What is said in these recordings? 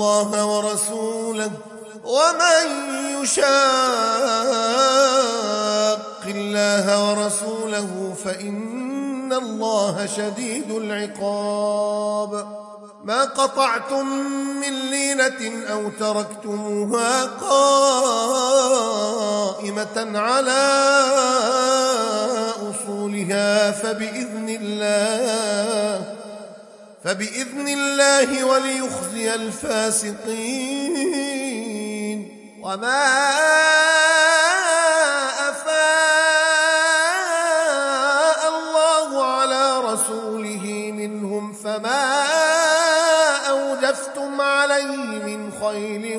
الله ورسوله ومن يشاق الله ورسوله فإن الله شديد العقاب. ما قطعتم من لينة أو تركتموها قائمة على أصولها فبإذن الله فبإذن الله وليخزي الفاسقين. وما أفاء الله على رسوله منهم فما أوجفتم عليه من خيل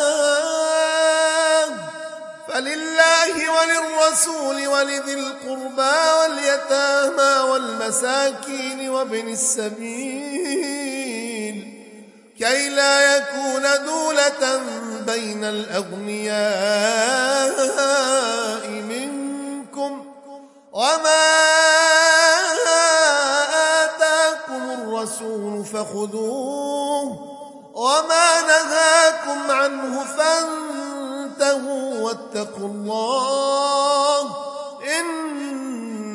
فلله وللرسول ولذي القربى واليتامى والمساكين وابن السبيل. كي لا يكون دولة بين الأغنياء منكم. وما آتاكم الرسول فخذوه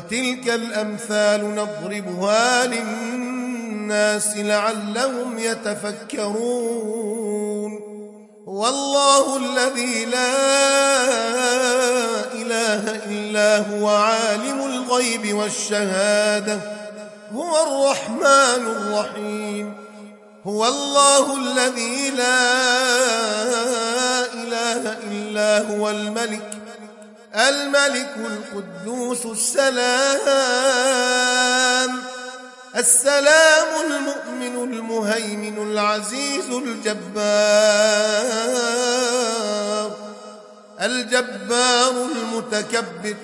وتلك الأمثال نضربها للناس لعلهم يتفكرون. هو الله الذي لا إله إلا هو عالم الغيب والشهادة. هو الرحمن الرحيم. هو الله الذي لا إله إلا هو الملك. الملك القدوس السلام السلام المؤمن المهيمن العزيز الجبار الجبار المتكبر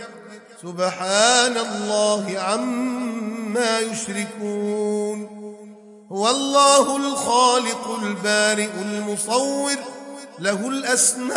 سبحان الله عما يشركون هو الله الخالق البارئ المصور له الأسماء